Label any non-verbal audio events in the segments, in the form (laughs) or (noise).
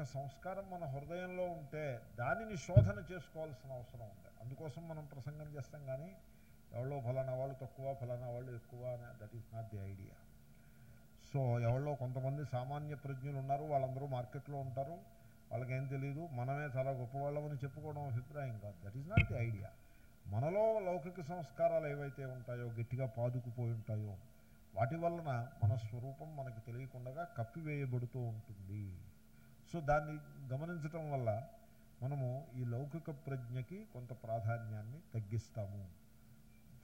ఒక సంస్కారం మన హృదయంలో ఉంటే దానిని శోధన చేసుకోవాల్సిన అవసరం ఉంది. అందుకోసం మనం ప్రసంగం చేస్తాం కానీ ఎవరో ఫలానా వాళ్ళు తక్కువ ఫలానా వాళ్ళు ఎక్కువ that is not the idea so ఎవరో కొంతమంది సామాన్య ప్రజ్ఞులు ఉన్నారు వాళ్ళందరూ మార్కెట్లో ఉంటారు వాళ్ళకేం తెలియదు మనమే చాలా గొప్పవాళ్ళమని చెప్పుకోవడం అభిప్రాయం కాదు. That is not the idea మనలో లౌకిక సంస్కారాలు ఏవైతే ఉంటాయో గట్టిగా పాదుకుపోయి ఉంటాయో వాటి వలన మన స్వరూపం మనకు తెలియకుండా కప్పివేయబడుతూ ఉంటుంది. సో దాన్ని గమనించటం వల్ల మనము ఈ లౌకిక ప్రజ్ఞకి కొంత ప్రాధాన్యాన్ని తగ్గిస్తాము.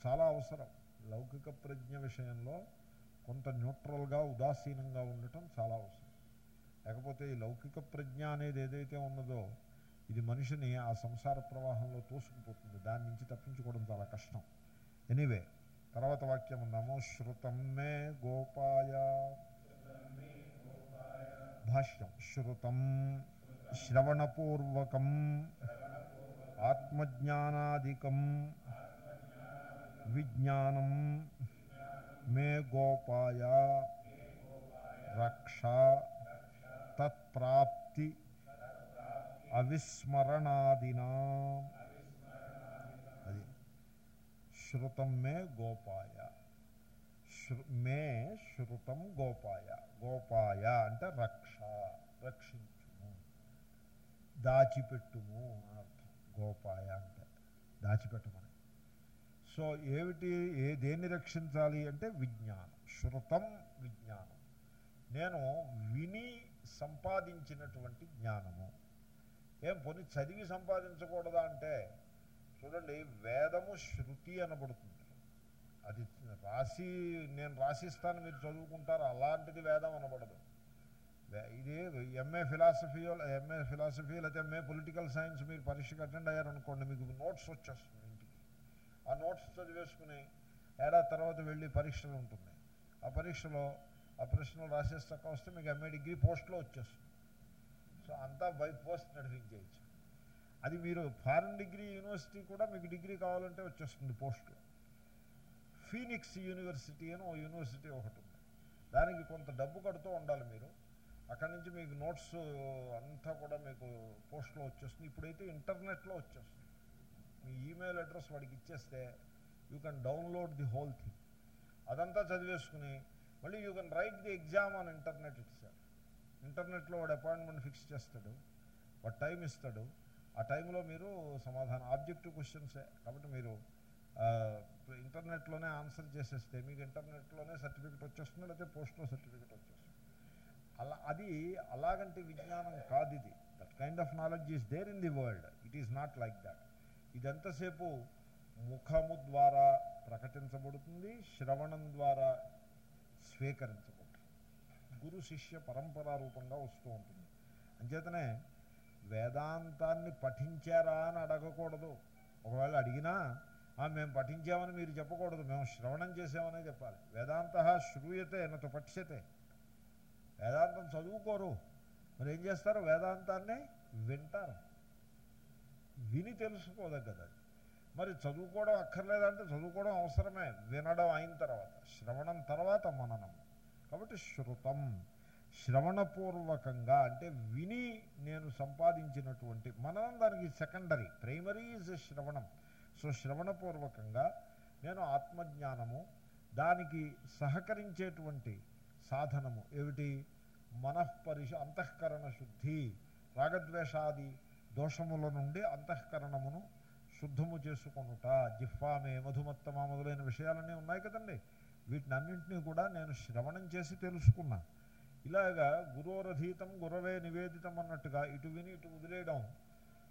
చాలా అవసరం. లౌకిక ప్రజ్ఞ విషయంలో కొంత న్యూట్రల్గా ఉదాసీనంగా ఉండటం చాలా అవసరం. లేకపోతే ఈ లౌకిక ప్రజ్ఞ అనేది ఏదైతే ఉన్నదో ఇది మనిషిని ఆ సంసార ప్రవాహంలో తోసుకుపోతుంది. దాని నుంచి తప్పించుకోవడం చాలా కష్టం. ఎనీవే తర్వాత వాక్యం ఉన్నాము శృతం మే గోపాయ. భాష్యం శృతం శ్రవణపూర్వకం ఆత్మజ్ఞానాదికం విజ్ఞానం మే గోపాయ రక్ష తత్ప్రాప్తి అవిస్మరణాదినా అది శృతం మే గోపాయ శృ- మే శృతం గోపాయ గోపాయ అంటే రక్ష రక్షించుము. దాచిపెట్టుము అని అర్థం. గోపాయ అంటే దాచిపెట్టమని. సో ఏమిటి ఏ దేన్ని రక్షించాలి అంటే విజ్ఞానం. శృతం విజ్ఞానం. నేను విని సంపాదించినటువంటి జ్ఞానము. ఏం పొని చదివి సంపాదించకూడదా అంటే చూడండి వేదము శృతి అనబడుతుంది. అది రాసి నేను రాసిస్తాను మీరు చదువుకుంటారు. అలాంటిది వేదం అనబడదు. ఇదే ఇది ఎంఏ ఫిలాసఫీయో ఎంఏ ఫిలాసఫీ లేకపోతే ఎంఏ పొలిటికల్ సైన్స్ మీరు పరీక్షకు అటెండ్ అయ్యారనుకోండి మీకు నోట్స్ వచ్చేస్తుంది ఇంటికి. ఆ నోట్స్ చదివేసుకుని ఏడాది తర్వాత వెళ్ళి పరీక్షలు ఉంటుంది ఆ పరీక్షలో ఆ ప్రశ్నలు రాసేస్తాక వస్తే మీకు ఎంఏ డిగ్రీ పోస్ట్లో వచ్చేస్తుంది. సో అంతా బై పోస్ట్ నడిపించేయచ్చు. అది మీరు ఫారెన్ డిగ్రీ యూనివర్సిటీ కూడా మీకు డిగ్రీ కావాలంటే వచ్చేస్తుంది పోస్ట్లో ఫీనిక్స్ యూనివర్సిటీ అని ఓ యూనివర్సిటీ ఒకటి ఉంది. దానికి కొంత డబ్బు కడుతూ ఉండాలి మీరు. అక్కడి నుంచి మీకు నోట్స్ అంతా కూడా మీకు పోస్ట్లో వచ్చేస్తుంది. ఇప్పుడైతే ఇంటర్నెట్లో వచ్చేస్తుంది. మీ ఈమెయిల్ అడ్రస్ వాడికి ఇచ్చేస్తే you can download the whole thing. అదంతా చదివేసుకుని మళ్ళీ you can write the exam on internet ఇచ్చారు ఇంటర్నెట్లో వాడు అపాయింట్మెంట్ ఫిక్స్ చేస్తాడు. వాడు టైం ఇస్తాడు. ఆ టైంలో మీరు సమాధానం ఆబ్జెక్టివ్ క్వశ్చన్సే. కాబట్టి మీరు ఇంటర్నెట్లోనే ఆన్సర్ చేసేస్తే మీకు ఇంటర్నెట్లోనే సర్టిఫికెట్ వచ్చేస్తుంది లేకపోతే పోస్ట్లో సర్టిఫికెట్ వచ్చేస్తుంది. అలా అది అలాగంటే విజ్ఞానం కాదు ఇది. That kind of knowledge is there in the world it is not like that ఇదంతసేపు ముఖము ద్వారా ప్రకటించబడుతుంది శ్రవణం ద్వారా స్వీకరించబడుతుంది. గురు శిష్య పరంపరా రూపంగా వస్తూ ఉంటుంది. అంచేతనే వేదాంతాన్ని పఠించారా అని అడగకూడదు. ఒకవేళ అడిగినా మేము పఠించామని మీరు చెప్పకూడదు. మేము శ్రవణం చేసామనే చెప్పాలి. వేదాంత శ్రూయతే నతో పఠ్యతే. వేదాంతం చదువుకోరు. మరి ఏం చేస్తారు? వేదాంతాన్ని వింటారు. విని తెలుసుకోదగ్గది అది. మరి చదువుకోవడం అక్కర్లేదంటే చదువుకోవడం అవసరమే. వినడం అయిన తర్వాత శ్రవణం తర్వాత మననం. కాబట్టి శృతం శ్రవణపూర్వకంగా అంటే విని నేను సంపాదించినటువంటి మననం దానికి సెకండరీ ప్రైమరీ ఈజ్ శ్రవణం. సో శ్రవణపూర్వకంగా నేను ఆత్మజ్ఞానము దానికి సహకరించేటువంటి సాధనము ఏమిటి? మనఃపరిశ అంతఃకరణ శుద్ధి రాగద్వేషాది దోషముల నుండి అంతఃకరణమును శుద్ధము చేసుకొనుట. జిహ్వామే మధుమత్తమ మొదలైన విషయాలన్నీ ఉన్నాయి కదండి. వీటినన్నింటినీ కూడా నేను శ్రవణం చేసి తెలుసుకున్నా. ఇలాగా గురోరధీతం గురవే నివేదితం అన్నట్టుగా ఇటు విని ఇటు వదిలేయడం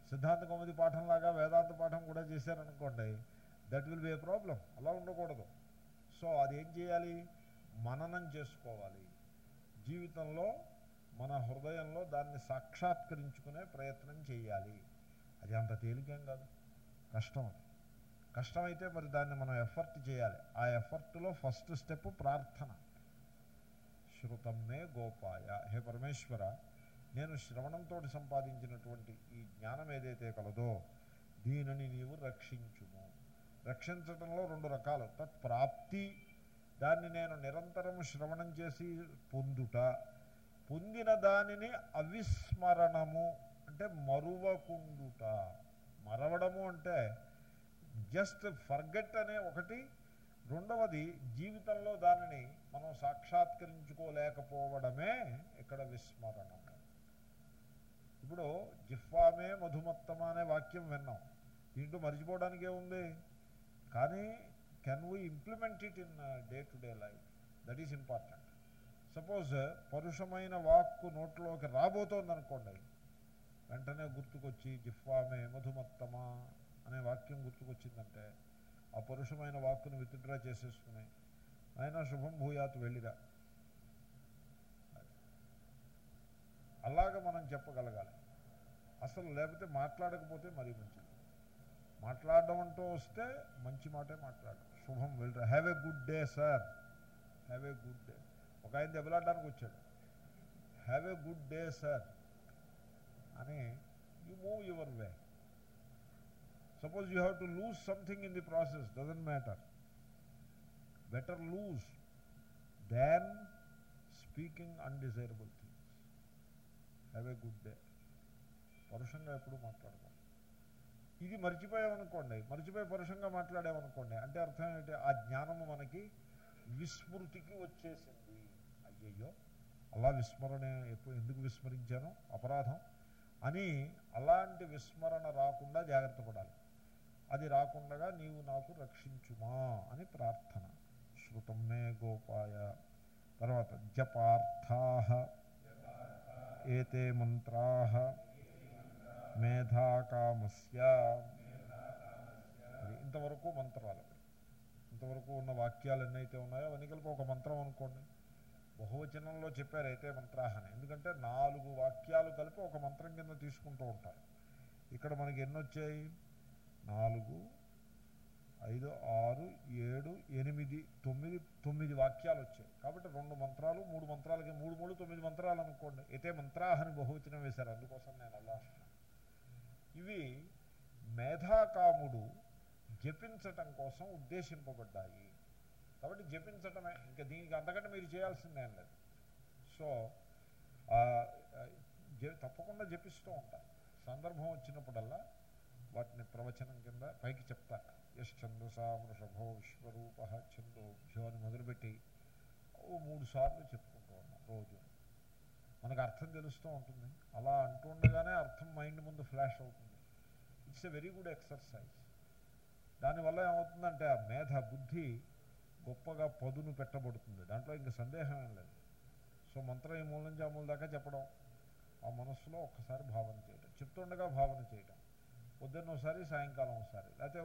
సిద్ధాంత కౌముది పాఠంలాగా వేదాంత పాఠం కూడా చేశారనుకోండి that will be a problem అలా ఉండకూడదు. సో అది ఏం చేయాలి? మననం చేసుకోవాలి. జీవితంలో మన హృదయంలో దాన్ని సాక్షాత్కరించుకునే ప్రయత్నం చేయాలి. అది అంత తేలికేం కాదు. కష్టం అది. కష్టమైతే మరి దాన్ని మనం ఎఫర్ట్ చేయాలి. ఆ ఎఫర్ట్లో ఫస్ట్ స్టెప్ ప్రార్థన. శృతం మే గోపాయ. హే పరమేశ్వర నేను శ్రవణంతో సంపాదించినటువంటి ఈ జ్ఞానం ఏదైతే కలదో దీనిని నీవు రక్షించుము. రక్షించటంలో రెండు రకాలు. తత్ప్రాప్తి దాన్ని నేను నిరంతరం శ్రవణం చేసి పొందుట పొందిన దానిని అవిస్మరణము అంటే మరువకుండుట. మరవడము అంటే జస్ట్ ఫర్గెట్ అనే ఒకటి. రెండవది జీవితంలో దానిని మనం సాక్షాత్కరించుకోలేకపోవడమే ఇక్కడ విస్మరణము. ఇప్పుడు జిహ్వామే మధుమత్తమ అనే వాక్యం విన్నాం. దీంట్లో మర్చిపోవడానికి ఏముంది? కానీ can we implement it in day to day life that is important suppose పరుషమైన వాక్కు నోట్లోకి రాబోతోంది అనుకోండి వెంటనే గుర్తుకొచ్చి జిహ్వామే మధుమత్తమ అనే వాక్యం గుర్తుకొచ్చిందంటే ఆ పరుషమైన వాక్కును విత్డ్రా చేసేసుకుని ఆయన శుభం భూయాత్ వెళ్ళిరా. అలాగ మనం చెప్పగలగాలి. అసలు లేకపోతే మాట్లాడకపోతే మరీ మంచిది. మాట్లాడడం అంటూ వస్తే మంచి మాటే మాట్లాడడం. శుభం వెళ్ళరా. Have a good day sir have a good day ఒక ఆయన దెబ్బలాడడానికి వచ్చాడు. Have a good day sir అని you move your way suppose you have to lose something in the process doesn't matter better lose than speaking undesirable things have a good day పరుషంగా ఎప్పుడు మాట్లాడకూడదు ఇది మర్చిపోయామనుకోండి మర్చిపోయి పరుషంగా మాట్లాడామనుకోండి అంటే అర్థం ఏంటి? ఆ జ్ఞానము మనకి విస్మృతికి వచ్చేసింది. అయ్యయ్యో అలా విస్మరణ ఎప్పుడు ఎందుకు విస్మరించాను? అపరాధం అని అలాంటి విస్మరణ రాకుండా జాగ్రత్త పడాలి. అది రాకుండా నీవు నాకు రక్షించుమా అని ప్రార్థన. శృతం మే గోపాయ. తర్వాత జపార్థా. ఏతే మంత్రా మేధాకామస్య అది ఇంతవరకు మంత్రాలు. ఇంతవరకు ఉన్న వాక్యాలు ఎన్నైతే ఉన్నాయో అవన్నీ కలిపి ఒక మంత్రం అనుకోండి. బహువచనంలో చెప్పారు అయితే మంత్రాహని. ఎందుకంటే నాలుగు వాక్యాలు కలిపి ఒక మంత్రం కింద తీసుకుంటూ ఉంటారు. ఇక్కడ మనకి ఎన్నొచ్చాయి? నాలుగు ఐదు ఆరు ఏడు ఎనిమిది తొమ్మిది తొమ్మిది వాక్యాలు వచ్చాయి. కాబట్టి రెండు మంత్రాలు మూడు మంత్రాలకి మూడు మూడు తొమ్మిది మంత్రాలు అనుకోండి. అయితే మంత్రాహని బహువచనం వేశారు. అందుకోసం నేను అలా ఇవి మేధాకాముడు జపించటం కోసం ఉద్దేశింపబడ్డాయి. కాబట్టి జపించటమే ఇంకా దీనికి అంతకంటే మీరు చేయాల్సిందేం లేదు. సో తప్పకుండా జపిస్తూ ఉంటారు సందర్భం వచ్చినప్పుడల్లా వాటిని ప్రవచనం కింద పైకి చెప్తాను యశ్ వృషభో విశ్వరూప ఛందోభ్యో అని మొదలుపెట్టి ఓ మూడు సార్లు చెప్పుకుంటూ ఉన్నాం రోజు. మనకు అర్థం తెలుస్తూ ఉంటుంది. అలా అంటుండగానే అర్థం మైండ్ ముందు ఫ్లాష్ అవుతుంది. It's a very good exercise. దానివల్ల ఏమవుతుందంటే ఆ మేధ బుద్ధి గొప్పగా పదును పెట్టబడుతుంది. దాంట్లో ఇంకా సందేహం ఏం లేదు. సో మంత్రం ఈ మూలం నుంచి దాకా చెప్పడం ఆ మనస్సులో ఒక్కసారి భావన చేయటం చెప్తుండగా భావన చేయటం పొద్దున్న ఒకసారి సాయంకాలం ఒకసారి. లేకపోతే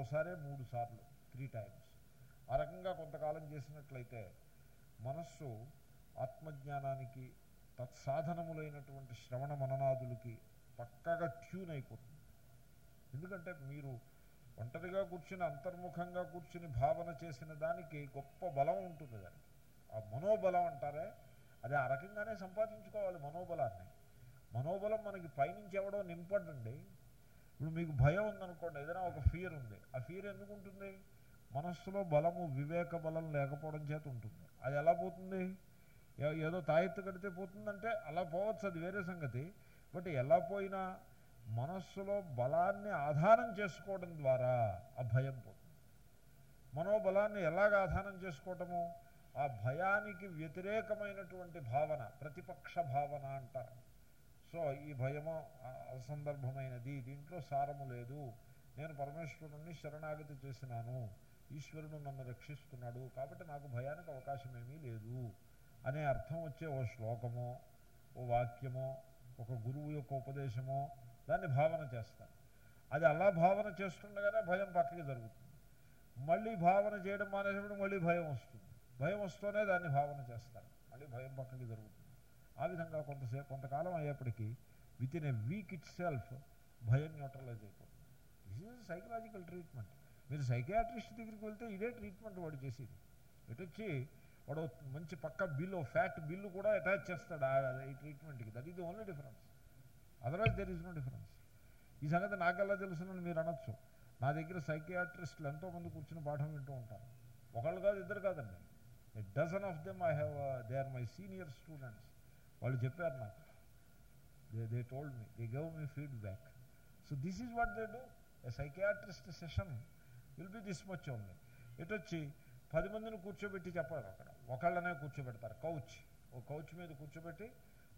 ఓసారి మూడు సార్లు త్రీ టైమ్స్ ఆ రకంగా కొంతకాలం చేసినట్లయితే మనస్సు ఆత్మజ్ఞానానికి తత్సాధనములైనటువంటి శ్రవణ మననాదులకి పక్కగా ట్యూన్ అయిపోతుంది. ఎందుకంటే మీరు ఒంటరిగా కూర్చుని అంతర్ముఖంగా కూర్చుని భావన చేసిన దానికి గొప్ప బలం ఉంటుంది దానికి. ఆ మనోబలం అంటారే అది ఆ రకంగానే సంపాదించుకోవాలి మనోబలాన్ని. మనోబలం మనకి పైనుంచి ఎవడో నింపడండి. ఇప్పుడు మీకు భయం ఉందనుకోండి ఏదైనా ఒక ఫియర్ ఉంది. ఆ ఫియర్ ఎందుకు ఉంటుంది? మనస్సులో బలము వివేక బలం లేకపోవడం చేత ఉంటుంది. అది ఎలా పోతుంది? ఏదో తాయెత్తు కడితే పోతుందంటే అలా పోవచ్చు అది వేరే సంగతి. బట్ ఎలా పోయినా మనస్సులో బలాన్ని ఆధారం చేసుకోవడం ద్వారా ఆ భయం పోతుంది. మనోబలాన్ని ఎలాగ ఆధారం చేసుకోవటము? ఆ భయానికి వ్యతిరేకమైనటువంటి భావన ప్రతిపక్ష భావన అంటారు. సో ఈ భయము అసందర్భమైనది దీంట్లో సారము లేదు. నేను పరమేశ్వరుణ్ణి శరణాగతి చేసినాను. ఈశ్వరుడు నన్ను రక్షిస్తున్నాడు. కాబట్టి నాకు భయానికి అవకాశం ఏమీ లేదు. అనే అర్థం వచ్చే ఓ శ్లోకమో ఓ వాక్యమో ఒక గురువు యొక్క ఉపదేశమో దాన్ని భావన చేస్తాను. అది అలా భావన చేస్తుండగానే భయం పక్కకి జరుగుతుంది. మళ్ళీ భావన చేయడం మానేసినప్పుడు మళ్ళీ భయం వస్తుంది. భయం వస్తూనే దాన్ని భావన చేస్తాను. మళ్ళీ భయం పక్కకి జరుగుతుంది. ఆ విధంగా కొంతసేపు కొంతకాలం అయ్యేప్పటికీ within a week itself భయం న్యూట్రలైజ్ అయిపోతుంది. దిస్ ఈజ్ సైకలాజికల్ ట్రీట్మెంట్ మీరు సైకియాట్రిస్ట్ దగ్గరికి వెళ్తే ఇదే ట్రీట్మెంట్ వాడు చేసేది. ఇటు వచ్చి వాడు మంచి పక్క బిల్లు ఫ్యాట్ బిల్లు కూడా అటాచ్ చేస్తాడు ఈ ట్రీట్మెంట్కి that is the only difference otherwise there is no difference ఈ సంగతి నాకెలా తెలుసునని మీరు అనొచ్చు. నా దగ్గర సైకియాట్రిస్టులు ఎంతోమంది కూర్చుని పాఠం వింటూ ఉంటారు. ఒకళ్ళు కాదు ఇద్దరు కాదండి. Dozen of them I have they are my senior students వాళ్ళు చెప్పారు నాకు. They they told me they gave me feedback so this is what they do a psychiatrist session will be this much only ఎటు వచ్చి పది మందిని కూర్చోబెట్టి చెప్పారు అక్కడ. ఒకళ్ళనే కూర్చోబెడతారు. కౌచ్ ఓ కౌచ్ మీద కూర్చోబెట్టి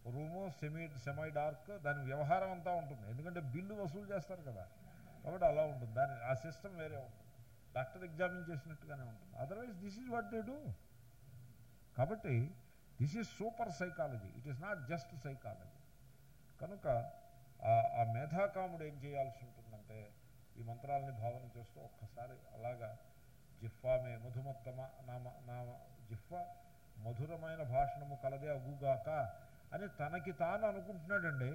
రూము సెమీ సెమై డార్క్ దాని వ్యవహారం అంతా ఉంటుంది. ఎందుకంటే బిల్లు వసూలు చేస్తారు కదా. కాబట్టి అలా ఉంటుంది. దాని ఆ సిస్టమ్ వేరే ఉంటుంది. డాక్టర్ ఎగ్జామిన్ చేసినట్టుగానే ఉంటుంది. Otherwise this is what they do కాబట్టి this is super psychology it is not just psychology కనుక ఆ మేధాకాముడు ఏం చేయాల్సి ఉంటుందంటే ఈ మంత్రాలని భావన చేస్తూ ఒక్కసారి అలాగా జిహ్వామే మధుమత్తమ నామ నామ జిఫ్ఫ మధురమైన భాషణము కలదే అగుగాక అని తనకి తాను అనుకుంటున్నాడండి.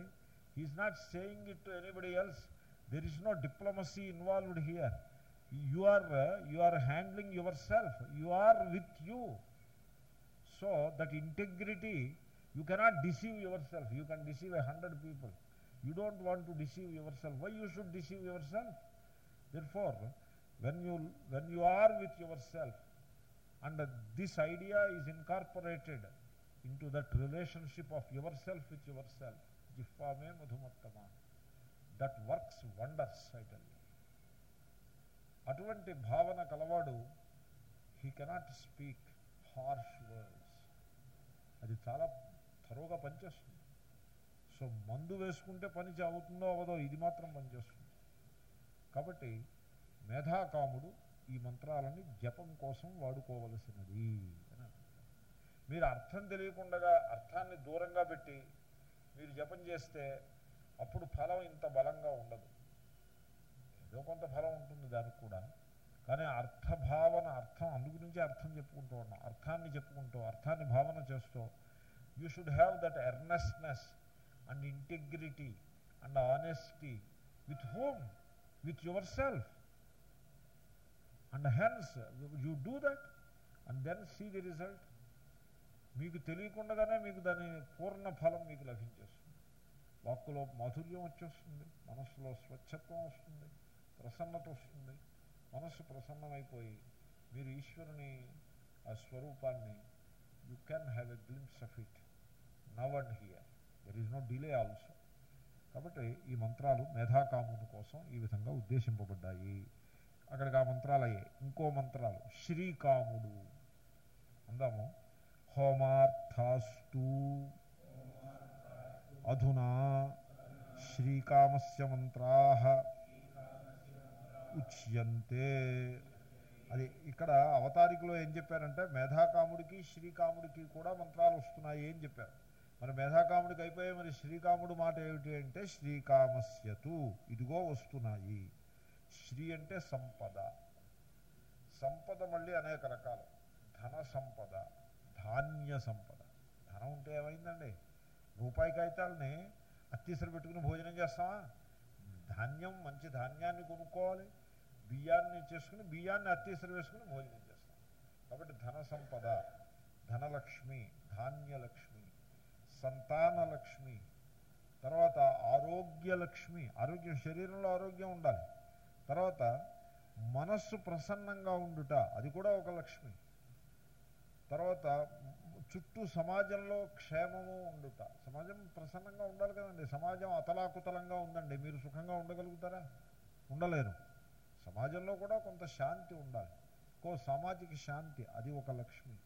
He is not saying it to anybody else there is no diplomacy involved here you are you are handling yourself you are with you so that integrity you cannot deceive yourself you can deceive a hundred people you don't want to deceive yourself why you should deceive yourself therefore when you when you are with yourself and this idea is incorporated into that relationship of yourself with yourself jihvame madhumattama that works wonders i tell you అటువంటి భావన కలవాడు he cannot speak harsh words అది చాలా త్వరగా పనిచేస్తుంది. So మందు వేసుకుంటే పని అవుతుందో అవదో ఇది మాత్రం పనిచేస్తుంది. కాబట్టి మేధాకాముడు ఈ మంత్రాలని జపం కోసం వాడుకోవలసినది అని మీరు అర్థం తెలియకుండా అర్థాన్ని దూరంగా పెట్టి మీరు జపం చేస్తే అప్పుడు ఫలం ఇంత బలంగా ఉండదు. ఏదో కొంత ఫలం ఉంటుంది దానికి కూడా. కానీ అర్థభావన అర్థం అందు గురించి అర్థం చెప్పుకుంటూ ఉన్నాం. అర్థాన్ని చెప్పుకుంటూ అర్థాన్ని భావన చేస్తూ you should have that earnestness and integrity and honesty with home with your self and hence you do that and then see the result మీకు తెలియకుండానే మీకు దాని పూర్ణ ఫలం మీకు లభించేస్తుంది. వాక్కులో మాధుర్యం వచ్చేస్తుంది మనస్సులో స్వచ్ఛత్వం వస్తుంది ప్రసన్నత వస్తుంది. మనస్సు ప్రసన్నమైపోయి మీరు ఈశ్వరుని ఆ స్వరూపాన్ని you can have a glimpse of it now and here there is no delay also కాబట్టి ఈ మంత్రాలు మేధాకాముని కోసం ఈ విధంగా ఉద్దేశింపబడ్డాయి. అక్కడికి ఆ మంత్రాలు అయ్యాయి ఇంకో మంత్రాలు శ్రీకాముడు. అందాము. హోమార్థాస్తు. అధునా. శ్రీకామస్య మంత్రా. ఉచ్యంతే అది ఇక్కడ అవతారికలో ఏం చెప్పారంటే మేధాకాముడికి శ్రీకాముడికి కూడా మంత్రాలు వస్తున్నాయి అని చెప్పారు. మరి మేధాకాముడికి అయిపోయి మరి శ్రీకాముడు మాట ఏమిటి అంటే శ్రీకామస్యతు ఇదిగో వస్తున్నాయి. శ్రీ అంటే సంపద. సంపద మళ్ళీ అనేక రకాలు. ధన సంపద ధాన్య సంపద. ధనం ఉంటే ఏమైందండి? రూపాయి కాగితాలని అత్తీసరి పెట్టుకుని భోజనం చేస్తామా? ధాన్యం మంచి ధాన్యాన్ని కొనుక్కోవాలి. బియ్యాన్ని చేసుకుని బియ్యాన్ని అత్తీసరి వేసుకుని భోజనం చేస్తాం. కాబట్టి ధన సంపద ధనలక్ష్మి ధాన్యలక్ష్మి సంతానలక్ష్మి తర్వాత ఆరోగ్యలక్ష్మి ఆరోగ్యం శరీరంలో ఆరోగ్యం ఉండాలి. తర్వాత మనస్సు ప్రసన్నంగా ఉండుట అది కూడా ఒక లక్ష్మి. తర్వాత చుట్టూ సమాజంలో క్షేమము ఉండుట. సమాజం ప్రసన్నంగా ఉండాలి కదండి. సమాజం అతలాకుతలంగా ఉందండి. మీరు సుఖంగా ఉండగలుగుతారా? ఉండలేరు. సమాజంలో కూడా కొంత శాంతి ఉండాలి. కో సామాజిక శాంతి అది ఒక లక్ష్మి.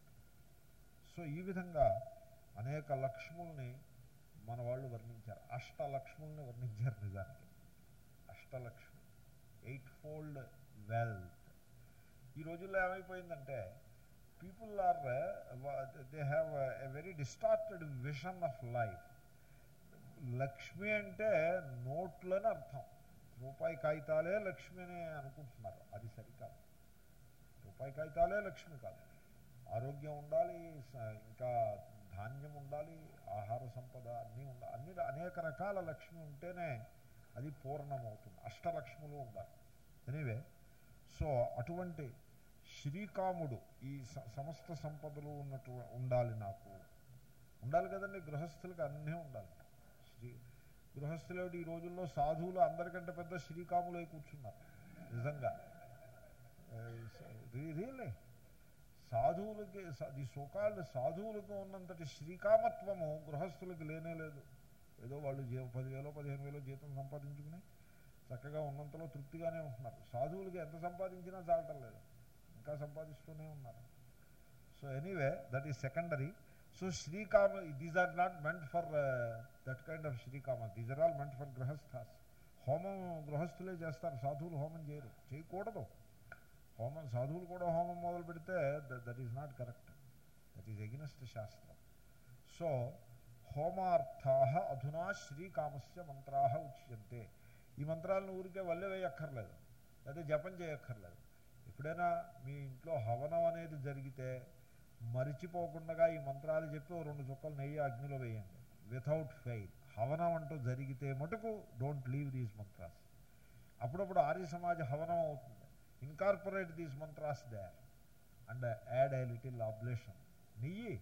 సో ఈ విధంగా అనేక లక్ష్ముల్ని మన వాళ్ళు వర్ణించారు. అష్టలక్ష్ముల్ని వర్ణించారు నిజానికి. అష్టలక్ష్మి ఎయిట్ ఫోల్డ్ వెల్త్. ఈ రోజుల్లో ఏమైపోయిందంటే people are they have a very distorted vision of life. Lakshmi అంటే నోట్లని అర్థం. రూపాయి కాగితాలే లక్ష్మి అనే అనుకుంటున్నారు. అది సరికాదు. రూపాయి కాగితాలే లక్ష్మి కాదు. ఆరోగ్యం ఉండాలి ఇంకా ధాన్యం ఉండాలి ఆహార సంపద అన్నీ ఉండాలి అన్ని అనేక రకాల లక్ష్మి ఉంటేనే అది పూర్ణమవుతుంది. అష్టలక్ష్ములు ఉండాలి. ఎనివే సో అటువంటి శ్రీకాముడు ఈ సమస్త సంపదలు ఉన్నట్టు ఉండాలి నాకు. ఉండాలి కదండి గృహస్థులకు అన్నీ ఉండాలి. గృహస్థులు ఈ రోజుల్లో సాధువులు అందరికంటే పెద్ద శ్రీకాములు అయి కూర్చున్నారు. నిజంగా. రియల్లీ సాధువులకి ఈ సోకాళ్ళు సాధువులకు ఉన్నంతటి శ్రీకామత్వము గృహస్థులకు లేనే లేదు. ఏదో వాళ్ళు జీ పదివేలో పదిహేను వేలో జీతం సంపాదించుకుని చక్కగా ఉన్నంతలో తృప్తిగానే ఉంటున్నారు. సాధువులకి ఎంత సంపాదించినా చాలటం లేదు. ఇంకా సంపాదిస్తూనే ఉన్నారు. So anyway that is secondary so శ్రీకామ these are not meant for that kind of శ్రీకామ these are all meant for గృహస్థాస్ హోమం గృహస్థులే చేస్తారు సాధువులు హోమం చేయరు చేయకూడదు హోమం సాధువులు కూడా హోమం మొదలు పెడితే that is not correct that is against శాస్త్రం సో హోమార్థా అధునా శ్రీకామస్య మంత్రా ఉచ్యంతే ఈ మంత్రాలను ఊరికే వల్లే వేయక్కర్లేదు లేదా జపం చేయక్కర్లేదు ఎప్పుడైనా మీ ఇంట్లో హవనం అనేది జరిగితే మరిచిపోకుండా ఈ మంత్రాలు చెప్పి రెండు చుక్కలు నెయ్యి అగ్నిలో వేయండి. వితౌట్ ఫెయిల్ హవనం అంటూ జరిగితే మటుకు డోంట్ లీవ్ దీస్ మంత్రాస్ అప్పుడప్పుడు ఆర్య సమాజ హవనం అవుతుంది. Incorporate these mantras they and add a little oblation నెయ్యి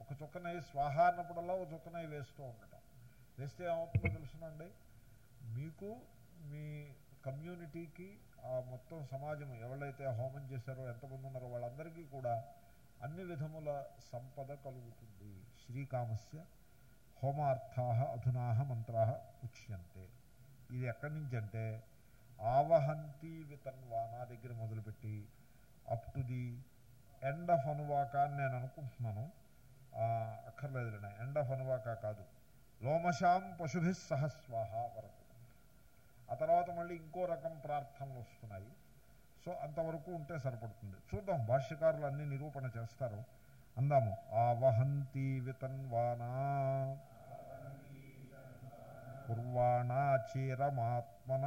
ఒక చుక్క నెయ్యి స్వాహ అన్నప్పుడల్లా ఒక చుక్క వేస్తూ ఉండటం. వేస్తే ఏమవుతుందో తెలుసునండి? మీకు మీ కమ్యూనిటీకి ఆ మొత్తం సమాజం ఎవరైతే హోమం చేశారో ఎంతమంది ఉన్నారో వాళ్ళందరికీ కూడా అన్ని విధముల సంపద కలుగుతుంది. శ్రీకామస్య హోమార్థా అధునా మంత్రా ఉచ్యంతే ఇది ఎక్కడి నుంచి అంటే ఆవహంతి వితన్వానా దగ్గర మొదలుపెట్టి up to the end of anuvaka అని నేను అనుకుంటున్నాను. అక్కర్లేదులే ఎండ్ ఆఫ్ అనువాక కాదు. లోమశాం పశుభి సహస్వాహ వరకు. ఆ తర్వాత మళ్ళీ ఇంకో రకం ప్రార్థనలు వస్తున్నాయి. సో అంతవరకు ఉంటే సరిపడుతుంది. చూద్దాం భాష్యకారులు అన్ని నిరూపణ చేస్తారు. అందాము. ఆవహంతి వితన్వానా. కుర్వాణాచీరమాత్మన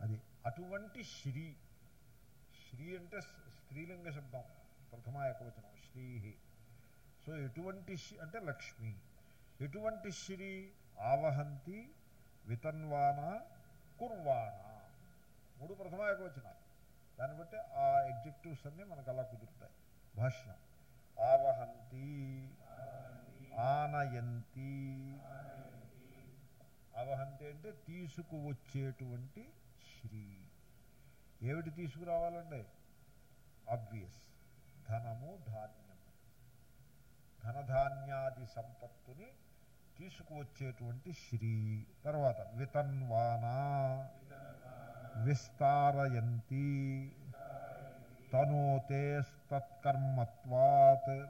అది అటువంటి శ్రీ. శ్రీ అంటే స్త్రీలింగ శబ్దం. ప్రథమ ఏకవచనం. శ్రీ సో ఎటువంటి అంటే లక్ష్మి. ఎటువంటి శ్రీ? ఆవహంతి వితన్వాన కుర్వాణ. మూడు ప్రథమ ఏకవచనాలు. దాన్ని బట్టి ఆ ఎగ్జెక్టివ్స్ అన్నీ మనకు అలా కుదురుతాయి. భాష్యం. ఆవహంతి ఆనయంతి. ఆవహంతి అంటే తీసుకువచ్చేటువంటి శ్రీ. ఏమిటి తీసుకురావాలండి? ఆబ్వియస్ ధనము ధాన్యము. ధనధాన్యాది సంపత్తుని తీసుకువచ్చేటువంటి శ్రీ. తర్వాత వితన్వానా. విస్తారయంతి. తనోతే తత్కర్మత్వాత్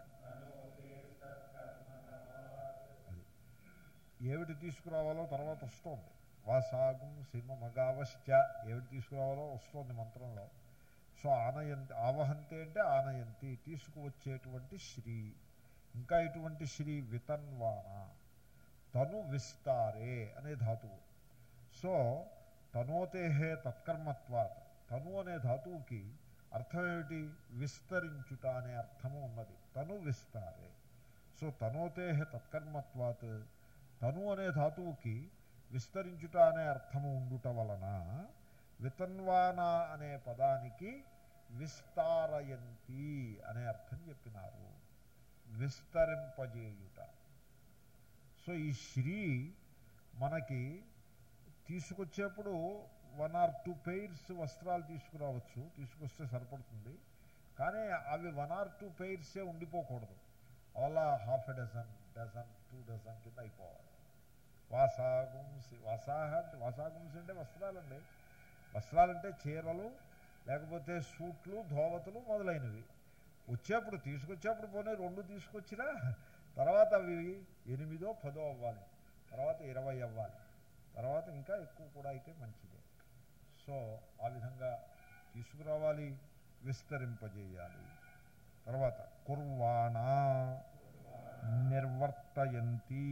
ఏమిటి తీసుకురావాలో తర్వాత వస్తుంది. వాసాగం సింహ మగావశ్చ ఏమిటి తీసుకురావాలో వస్తుంది మంత్రంలో. సో ఆనయంతి ఆవహంతి అంటే ఆనయంతి. తీసుకువచ్చేటువంటి శ్రీ. ఇంకా ఇటువంటి శ్రీ వితన్వాన. తను విస్తారే అనే ధాతువు సో తనోతేహే తత్కర్మత్వాత్ తను అనే ధాతువుకి అర్థం ఏమిటి విస్తరించుట అనే అర్థము ఉన్నది తను విస్తారే సో తనోతేహే తత్కర్మత్వాత్ తను అనే ధాతువుకి విస్తరించుట అనే అర్థము ఉండుట వలన వితన్వాన అనే పదానికి విస్తారయంతి అనే అర్థం చెప్పినారు విస్తరింపజేయుట సో ఈ శ్రీ మనకి తీసుకొచ్చేప్పుడు వన్ ఆర్ టూ పెయిర్స్ వస్త్రాలు తీసుకురావచ్చు తీసుకొస్తే సరిపడుతుంది. కానీ అవి వన్ ఆర్ టూ పెయిర్సే ఉండిపోకూడదు. అలా half a dozen dozen two dozen కింద అయిపోవాలి. వాసాగుంసి వసాహ అంటే వాసాగుంసి అంటే వస్త్రాలండి. వస్త్రాలంటే చీరలు లేకపోతే సూట్లు ధోవతులు మొదలైనవి. వచ్చేప్పుడు తీసుకొచ్చేప్పుడు పోనీ రెండు తీసుకొచ్చినా తర్వాత అవి ఎనిమిదో పదో అవ్వాలి. తర్వాత ఇరవై అవ్వాలి. తర్వాత ఇంకా ఎక్కువ కూడా అయితే మంచిదే. సో ఆ విధంగా తీసుకురావాలి విస్తరింపజేయాలి. తర్వాత కుర్వాణా నిర్వర్తయంతి.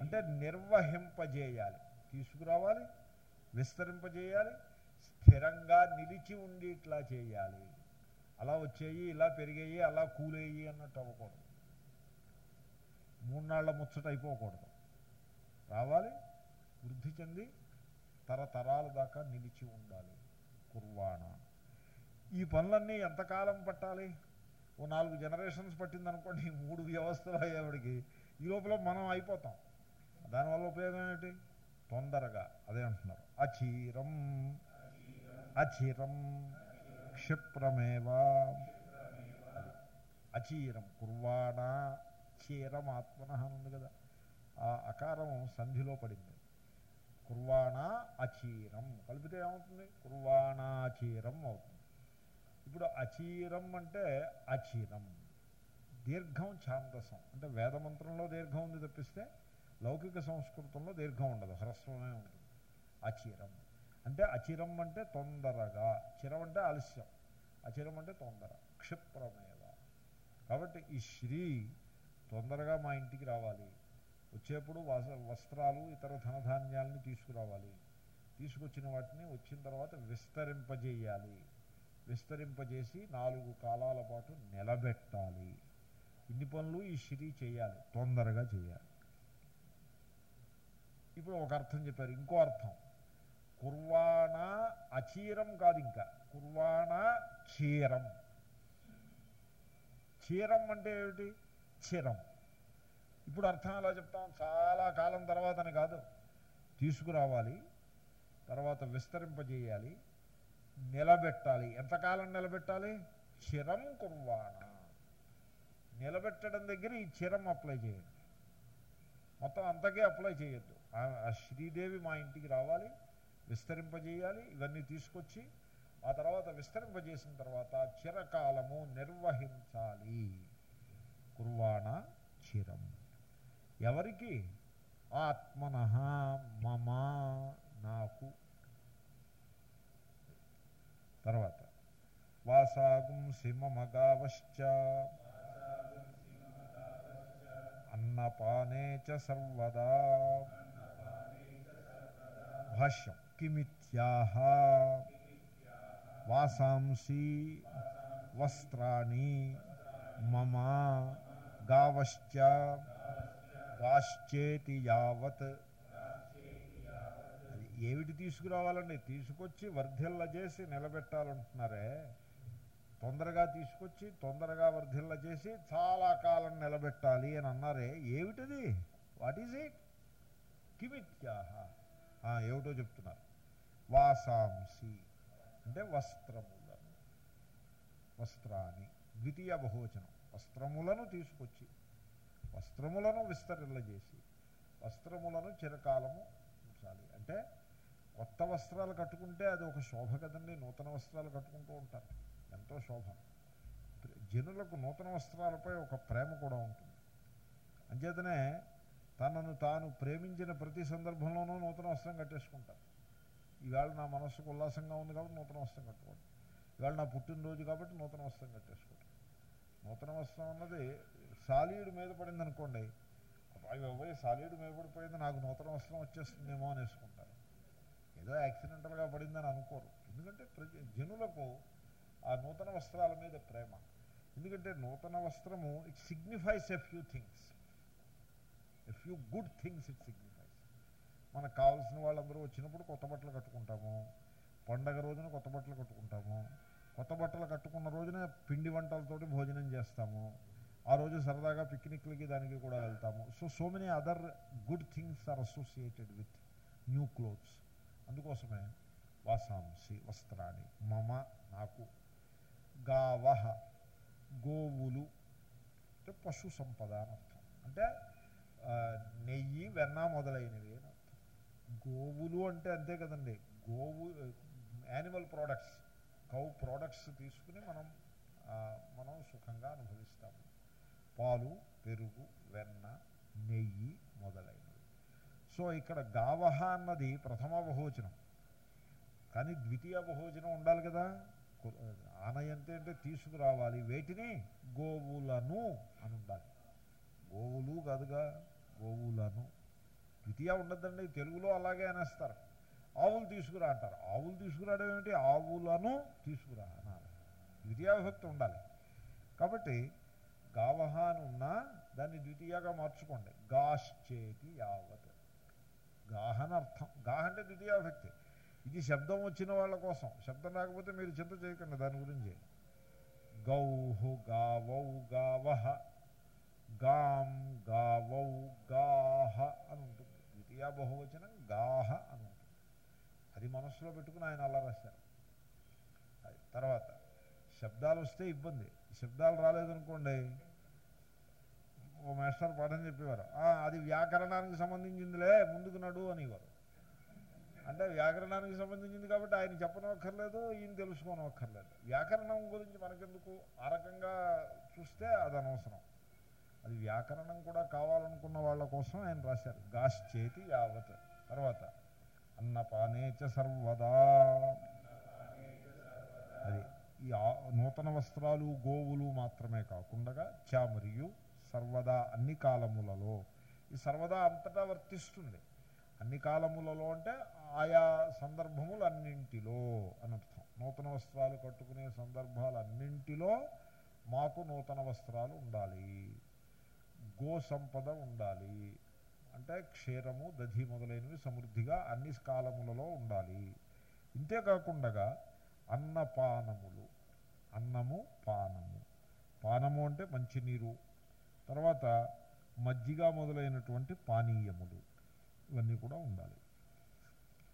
అంటే నిర్వహింపజేయాలి. తీసుకురావాలి విస్తరింపజేయాలి స్థిరంగా నిలిచి ఉండి ఇట్లా చేయాలి. అలా వచ్చేయి ఇలా పెరిగాయి అలా కూలేయి అన్నట్టు అవ్వకూడదు. మూడు ముచ్చట అయిపోకూడదు. రావాలి వృద్ధి చెంది తరతరాల దాకా నిలిచి ఉండాలి. కుర్వాణ. ఈ పనులన్నీ ఎంతకాలం పట్టాలి? ఓ నాలుగు జనరేషన్స్ పట్టిందనుకోండి మూడు వ్యవస్థలు అయ్యేవాడికి. ఈ లోపల మనం అయిపోతాం. దానివల్ల ఉపయోగం ఏమిటి? తొందరగా. అదే అంటున్నారు. అచీరం. అచీరం. క్షిప్రమేవా. అచీరం. కుర్వాణా. చీరం ఆత్మన అని ఉంది కదా. ఆ అకారం సంధిలో పడింది. కుర్వాణా అచీరం కలిపితే ఏమవుతుంది? కుర్వాణాచీరం అవుతుంది. ఇప్పుడు అచీరం అంటే అచీరం దీర్ఘం ఛాందసం. అంటే వేదమంత్రంలో దీర్ఘం ఉంది తప్పిస్తే లౌకిక సంస్కృతంలో దీర్ఘం ఉండదు. హ్రస్వమే ఉంటుంది. అచీరం అంటే అచిరం అంటే తొందరగా. చిరం అంటే ఆలస్యం. అచిరం అంటే తొందర. క్షిప్రమేవ. కాబట్టి ఈ శ్రీ తొందరగా మా ఇంటికి రావాలి. వచ్చేప్పుడు వస వస్త్రాలు ఇతర ధనధాన్యాలని తీసుకురావాలి. తీసుకొచ్చిన వాటిని వచ్చిన తర్వాత విస్తరింపజేయాలి. విస్తరింపజేసి నాలుగు కాలాల పాటు నిలబెట్టాలి. ఇన్ని పనులు ఈ శ్రీ చేయాలి. తొందరగా చేయాలి. ఇప్పుడు ఒక అర్థం చెప్పారు. ఇంకో అర్థం. కుర్వాణ అచీరం కాదు ఇంకా. కుర్వాణ చీరం చీరం అంటే ఏమిటి? అస్థిరం ఇప్పుడు అర్థం ఎలా చెప్తాం? చాలా కాలం తర్వాత అని కాదు. తీసుకురావాలి తర్వాత విస్తరింపజేయాలి నిలబెట్టాలి. ఎంతకాలం నిలబెట్టాలి? చిరం కుర్వాణ. నిలబెట్టడం దగ్గర ఈ చిరం అప్లై చేయండి. మొత్తం అంతకే అప్లై చేయొద్దు. ఆ శ్రీదేవి మా ఇంటికి రావాలి విస్తరింపజేయాలి ఇవన్నీ తీసుకొచ్చి ఆ తర్వాత విస్తరింపజేసిన తర్వాత చిరకాలము నిర్వహించాలి. కుర్వాణ చిరం. ఎవరికి? ఆత్మన మమ నాకు. తర్వాత వాసాగుంసి మమగావశ్చ అన్నపానే చ సర్వదా. భాష్యం కిమిత్యాహ. వాసాంసి వస్త్రాణి మమ. గావశ్చ గాశ్చేతి యావత్ ఏమిటి తీసుకురావాలండి? తీసుకొచ్చి వర్ధిల్ల చేసి నిలబెట్టాలంటున్నారే. తొందరగా తీసుకొచ్చి తొందరగా వర్ధిల్ల చేసి చాలా కాలం నిలబెట్టాలి అని అన్నారే. ఏమిటిది? వాట్ ఈజ్ ఇట్ కిమిత్యాహ. ఏమిటో చెప్తున్నారు. వాసాంసి అంటే వస్త్రములను వస్త్రాన్ని ద్వితీయ బహువచనం. వస్త్రములను తీసుకొచ్చి వస్త్రములను విస్తరిల్లజేసి వస్త్రములను చిరకాలము ఉంచాలి. అంటే కొత్త వస్త్రాలు కట్టుకుంటే అది ఒక శోభ కదండి. నూతన వస్త్రాలు కట్టుకుంటూ ఉంటారు. ఎంతో శోభ. జనులకు నూతన వస్త్రాలపై ఒక ప్రేమ కూడా ఉంటుంది. అంచేతనే తనను తాను ప్రేమించిన ప్రతి సందర్భంలోనూ నూతన వస్త్రం కట్టేసుకుంటారు. ఈవేళ నా మనస్సుకు ఉల్లాసంగా ఉంది కాబట్టి నూతన వస్త్రం కట్టుకోండి. ఇవాళ నా పుట్టినరోజు కాబట్టి నూతన వస్త్రం కట్టేసుకోండి. నూతన వస్త్రం అన్నది సాలీడు మీద పడింది అనుకోండి అబ్బాయి సాలీడు మీద పడిపోయింది నాకు నూతన వస్త్రం వచ్చేస్తుందేమో అని వేసుకుంటారు ఏదో యాక్సిడెంటల్గా పడిందని అనుకోరు. ఎందుకంటే ప్రతి జనులకు ఆ నూతన వస్త్రాల మీద ప్రేమ. ఎందుకంటే నూతన వస్త్రము it signifies a few things a few good things it signifies మనకు కావాల్సిన వాళ్ళందరూ వచ్చినప్పుడు కొత్త బట్టలు కట్టుకుంటాము పండగ రోజున కొత్త బట్టలు కట్టుకుంటాము కొత్త బట్టలు కట్టుకున్న రోజున పిండి వంటలతోటి భోజనం చేస్తాము. ఆ రోజు సరదాగా పిక్నిక్లకి దానికి కూడా వెళ్తాము. So so many other good things are associated with new clothes అందుకోసమే వాసాంసి వస్త్రాన్ని మమ నాకు గావహ గోవులు అంటే పశు సంపద అని అర్థం. అంటే నెయ్యి వెన్న మొదలైనవి అని అర్థం. గోవులు అంటే అంతే కదండి. గోవు యానిమల్ ప్రోడక్ట్స్ కౌ ప్రోడక్ట్స్ తీసుకుని మనం మనం సుఖంగా అనుభవిస్తాము. పాలు పెరుగు వెన్న నెయ్యి మొదలైనవి. సో ఇక్కడ గావహ అన్నది ప్రథమ బహువచనం. కానీ ద్వితీయ బహువచనం ఉండాలి కదా. ఆనయంతే అంటే తీసుకురావాలి. వేటిని? గోవులను అని ఉండాలి. గోవులు కాదుగా గోవులను. ద్వితీయ ఉండద్దండి. తెలుగులో అలాగే అనేస్తారు. ఆవులు తీసుకురా అంటారు. ఆవులు తీసుకురావడం ఏమిటి? ఆవులను తీసుకురా అనాలి ద్వితీయ విభక్తి ఉండాలి. కాబట్టి గావహ అని ఉన్నా దాన్ని ద్వితీయగా మార్చుకోండి. గాశ్చేతి యావత్. గాహ అర్థం. గాహ అంటే ద్వితీయాభక్తి ఇది శబ్దం వచ్చిన వాళ్ళ కోసం. శబ్దం రాకపోతే మీరు చింత చేయకండి దాని గురించి. గౌహు గావౌ గావహ. గాం గావౌ గాహ అని ఉంటుంది. ద్వితీయ బహువచనం గాహ అని అది మనస్సులో పెట్టుకుని ఆయన అలా రాశారు. తర్వాత శబ్దాలు వస్తే ఇబ్బంది. శబ్దాలు రాలేదనుకోండి ఓ మాస్టర్ పాఠం చెప్పేవారు "ఆ, అది వ్యాకరణానికి సంబంధించిందిలే ముందుకు నడు అనేవారు. అంటే వ్యాకరణానికి సంబంధించింది కాబట్టి ఆయన చెప్పనక్కర్లేదు ఈయన తెలుసుకోనక్కర్లేదు. వ్యాకరణం గురించి మనకెందుకు? ఆ రకంగా చూస్తే అది అనవసరం. అది వ్యాకరణం కూడా కావాలనుకున్న వాళ్ళ కోసం ఆయన రాశారు. గాస్ చేతి యావత్. తర్వాత అన్నపానేచ సర్వదా. అది ఈ ఆ- నూతన వస్త్రాలు గోవులు మాత్రమే కాకుండా చ మరియు సర్వదా అన్ని కాలములలో. ఈ సర్వదా అంతటా వర్తిస్తుంది. అన్ని కాలములలో అంటే ఆయా సందర్భములన్నింటిలో అన్నింటిలో అర్థం నూతన వస్త్రాలు కట్టుకునే సందర్భాలన్నింటిలో మాకు నూతన వస్త్రాలు ఉండాలి. గో సంపద ఉండాలి. అంటే క్షీరము దధి మొదలైనవి సమృద్ధిగా అన్ని కాలములలో ఉండాలి. ఇంతేకాకుండా అన్నపానములు అన్నము పానము. పానము అంటే మంచినీరు. తర్వాత మజ్జిగ మొదలైనటువంటి పానీయములు ఇవన్నీ కూడా ఉండాలి.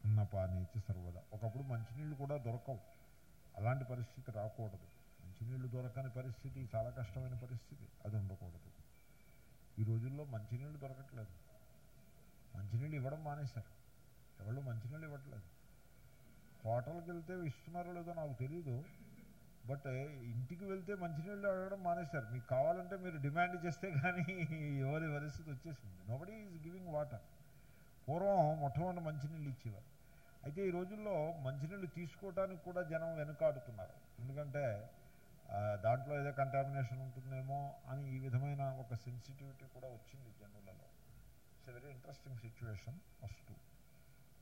అన్నపానేచి సర్వదా. ఒకప్పుడు మంచినీళ్ళు కూడా దొరకవు. అలాంటి పరిస్థితి రాకూడదు. మంచినీళ్ళు దొరకని పరిస్థితి చాలా కష్టమైన పరిస్థితి అది ఉండకూడదు. ఈ రోజుల్లో మంచినీళ్ళు దొరకట్లేదు. మంచినీళ్ళు ఇవ్వడం మానేశారు. ఎవరు మంచినీళ్ళు ఇవ్వట్లేదు. హోటల్కి వెళ్తే ఇస్తున్నారో లేదో నాకు తెలియదు బట్ ఇంటికి వెళ్తే మంచినీళ్ళు అడగడం మానేశారు. మీకు కావాలంటే మీరు డిమాండ్ చేస్తే కానీ ఎవరి పరిస్థితి వచ్చేసింది. నోబడీ ఈజ్ గివింగ్ వాటర్ పూర్వం మొట్టమొదటి మంచినీళ్ళు ఇచ్చేవారు. అయితే ఈ రోజుల్లో మంచినీళ్ళు తీసుకోవడానికి కూడా జనం వెనుకాడుతున్నారు. ఎందుకంటే దాంట్లో ఏదో కంటామినేషన్ ఉంటుందేమో అని ఈ విధమైన ఒక సెన్సిటివిటీ కూడా వచ్చింది జనులలో. It's a very interesting situation first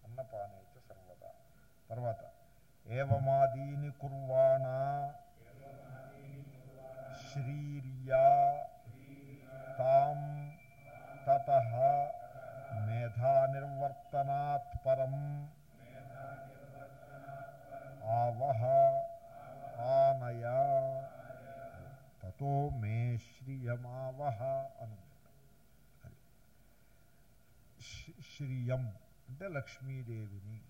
అన్నపానేచ సర్వదా తర్వాత ఏవమాదీని కుర్వాణ శ్రీర్యా తాం తత మేధా నిర్వర్తనాత్ పరం ఆవహ ఆనయ తతో మే శ్రియమావహ అను అది శ్- శ్రీయం అంటే లక్ష్మీదేవిని.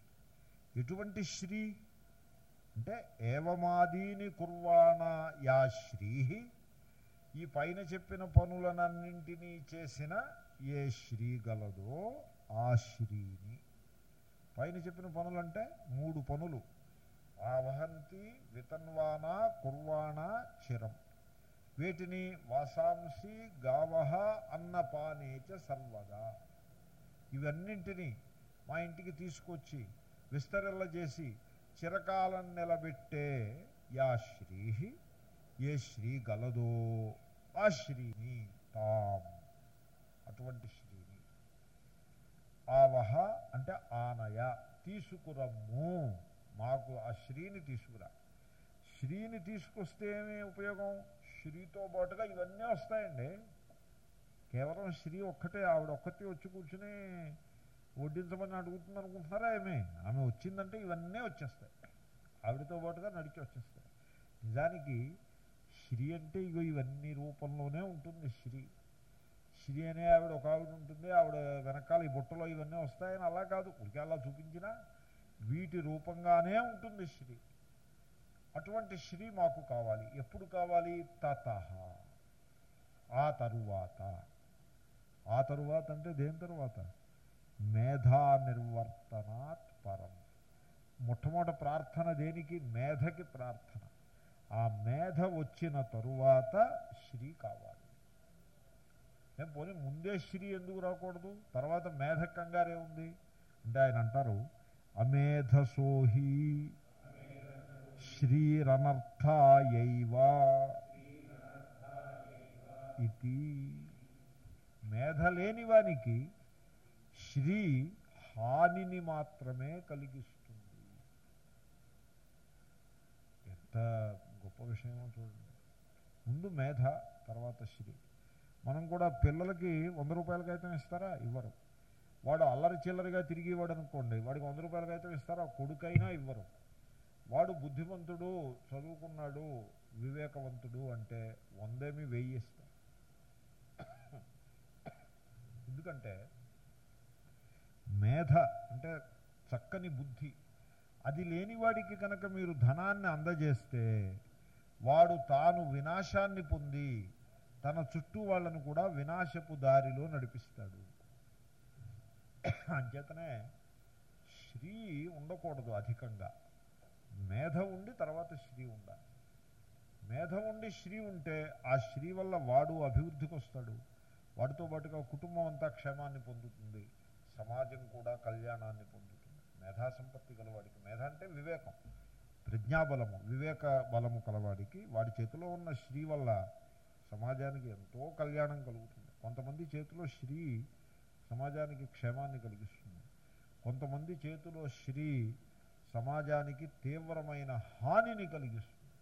ఎటువంటి శ్రీ అంటే ఏవమాదీని కుర్వాణ యా శ్రీ. ఈ పైన చెప్పిన పనులనన్నింటినీ చేసిన ఏ శ్రీ గలదో ఆ శ్రీని. పైన చెప్పిన పనులంటే మూడు పనులు. ఆవహంతి వితన్వాన కుర్వాణ చిరం. వీటిని వాసాంసి గావహ అన్నపానేచ సర్వదా. ఇవన్నింటినీ మా ఇంటికి తీసుకొచ్చి విస్తరిల్ల చేసి చిరకాలం నిలబెట్టే యా శ్రీ ఏ శ్రీ గలదో ఆ శ్రీని తాం. అటువంటి శ్రీని. ఆవహ అంటే ఆనయ తీసుకురమ్ము. మాకు ఆ శ్రీని తీసుకురా. శ్రీని తీసుకొస్తే ఏమి ఉపయోగం? శ్రీతో పాటుగా ఇవన్నీ వస్తాయండి. కేవలం శ్రీ ఒక్కటే ఆవిడ ఒక్కతే వచ్చి కూర్చుని వడ్డించమని అడుగుతుంది అనుకుంటున్నారా ఏమి ఆమె వచ్చిందంటే ఇవన్నీ వచ్చేస్తాయి. ఆవిడతో పాటుగా నడిచి వచ్చేస్తాయి. నిజానికి శ్రీ అంటే ఇగో ఇవన్నీ రూపంలోనే ఉంటుంది శ్రీ శ్రీ అనే ఆవిడ ఒక ఆవిడ ఉంటుంది ఆవిడ వెనకాల ఈ బుట్టలో ఇవన్నీ వస్తాయని అలా కాదు. ఉడికి అలా చూపించినా వీటి రూపంగానే ఉంటుంది శ్రీ అటువంటి శ్రీ మాకు కావాలి. ఎప్పుడు కావాలి? తత ఆ తరువాత. ఆ తరువాత అంటే దేని తరువాత? మేధా నిర్వర్తనాత్ పరం. మొట్టమొదటి ప్రార్థన దేనికి? మేధకి ప్రార్థన. ఆ మేధ వచ్చిన తరువాత శ్రీ కావాలి. ఏం పోనీ ముందే శ్రీ ఎందుకు రాకూడదు? తర్వాత మేధ కంగారే ఉంది. అంటే ఆయన అంటారు అమేధసోహి శ్రీరనర్థాయైవ. ఇది మేధ లేని వానికి శ్రీ హానిని మాత్రమే కలిగిస్తుంది. ఎంత గొప్ప విషయమో చూడండి. ముందు మేధ తర్వాత శ్రీ. మనం కూడా పిల్లలకి వంద రూపాయల కాగితం ఇస్తారా? ఇవ్వరు. వాడు అల్లరి చిల్లరిగా తిరిగేవాడు అనుకోండి. వాడికి వంద రూపాయల కాగితం ఇస్తారా? కొడుకైనా ఇవ్వరు. వాడు బుద్ధిమంతుడు చదువుకున్నాడు వివేకవంతుడు అంటే వందేమి వెయ్యి ఇస్తారు ఎందుకంటే మేధ అంటే చక్కని బుద్ధి. అది లేనివాడికి కనుక మీరు ధనాన్ని అందజేస్తే వాడు తాను వినాశాన్ని పొంది తన చుట్టూ వాళ్ళను కూడా వినాశపు దారిలో నడిపిస్తాడు. అంచేతనే శ్రీ ఉండకూడదు అధికంగా. మేధ ఉండి తర్వాత శ్రీ ఉండాలి. మేధ ఉండి శ్రీ ఉంటే ఆ శ్రీ వల్ల వాడు అభివృద్ధికి వస్తాడు. వాడితో పాటుగా కుటుంబం అంతా క్షేమాన్ని పొందుతుంది. సమాజం కూడా కళ్యాణాన్ని పొందుతుంది. మేధా సంపత్తి గలవాడికి మేధ అంటే వివేకం. ప్రజ్ఞాబలము వివేక బలము కలవాడికి వాడి చేతిలో ఉన్న శ్రీ వల్ల సమాజానికి ఎంతో కళ్యాణం కలుగుతుంది. కొంతమంది చేతిలో శ్రీ సమాజానికి క్షేమాన్ని కలిగిస్తుంది. కొంతమంది చేతిలో శ్రీ సమాజానికి తీవ్రమైన హానిని కలిగిస్తుంది.